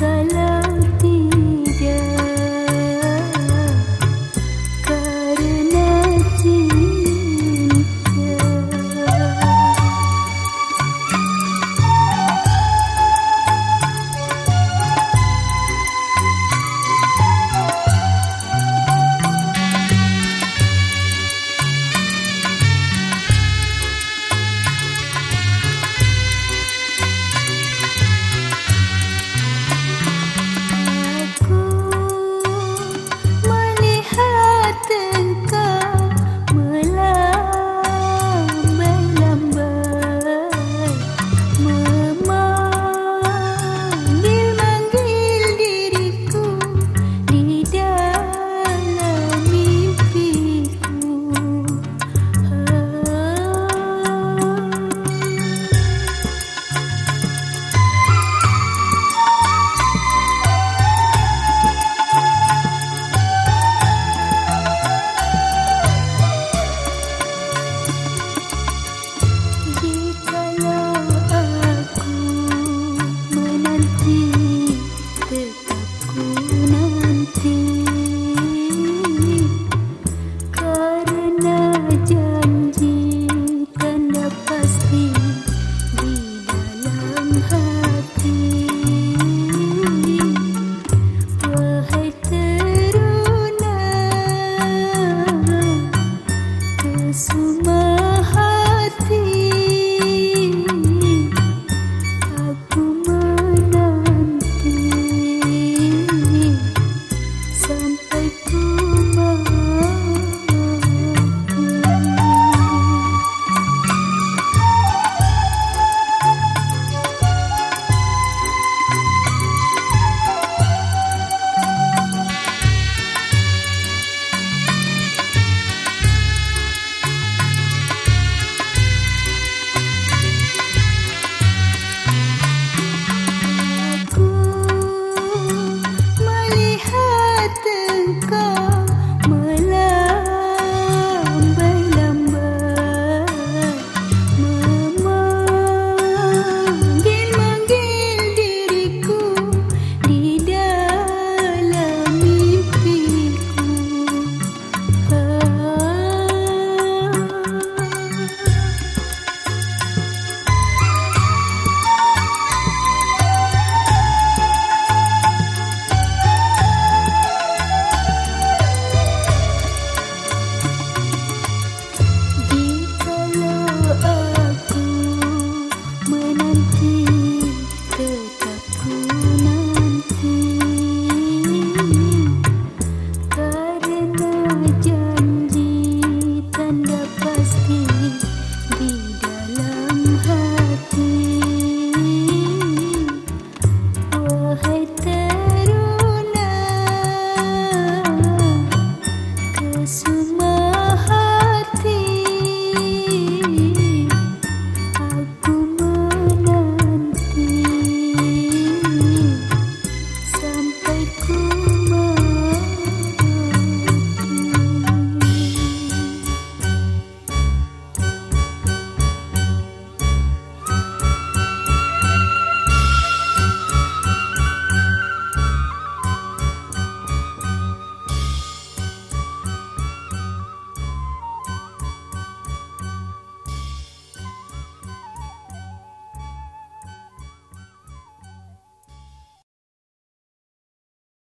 i kala Sumaha